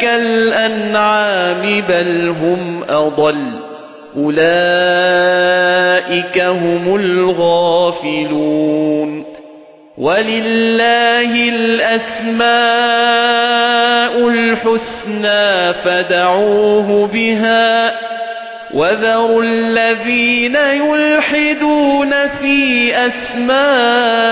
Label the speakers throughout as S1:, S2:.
S1: كَالْأَنْعَامِ بَلْ هُمْ أَضَلُّ أُولَئِكَ هُمُ الْغَافِلُونَ وَلِلَّهِ الْأَسْمَاءُ الْحُسْنَى فَادْعُوهُ بِهَا وَذَرُوا الَّذِينَ يُلْحِدُونَ فِي أَسْمَائِهِ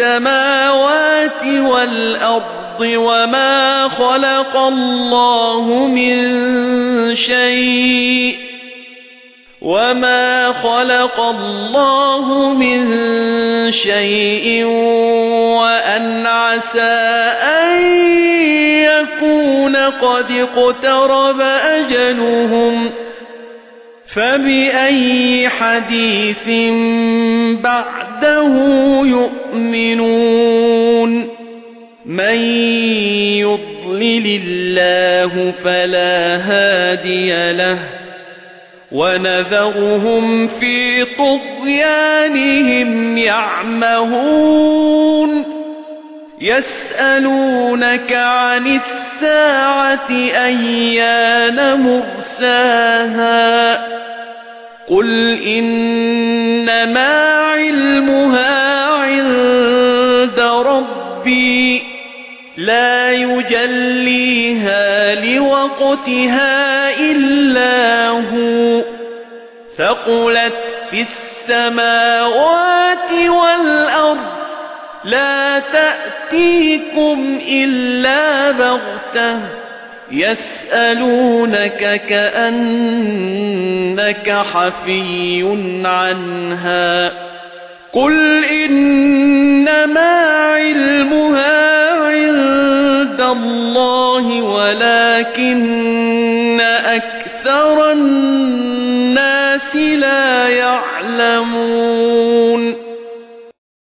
S1: السَّمَاوَاتِ وَالْأَرْضِ وَمَا خَلَقَ اللَّهُ مِنْ شَيْءٍ وَمَا خَلَقَ اللَّهُ مِنْ شَيْءٍ وَأَنْ عَسَى أَنْ يَكُونَ قَدِ اقْتَرَبَ أَجَلُهُمْ فَبِأَيِّ حَدِيثٍ بَعْدَهُ يُؤْمِنُونَ. مَن يُضْلِلِ اللَّهُ فَلَا هَادِيَ لَهُ. وَنَذَرُهُمْ فِي طُغْيَانِهِمْ يَعْمَهُونَ. يَسْأَلُونَكَ عَنِ السَّاعَةِ أَيَّانَ مُرْسَاهَا. قُلْ إِنَّمَا رَبِّي لَا يُجَلِّيهَا لِوَقْتِهَا إِلَّا هُوَ ثَقُلَتْ فِي السَّمَاوَاتِ وَالْأَرْضِ لَا تَأْتِيكُمْ إِلَّا بَغْتَةً يَسْأَلُونَكَ كَأَنَّكَ حَفِيٌّ عَنْهَا قُلْ إِنَّمَا عِندَ اللَّهِ وَلَكِنَّ أَكْثَرَ النَّاسِ لَا يَعْلَمُونَ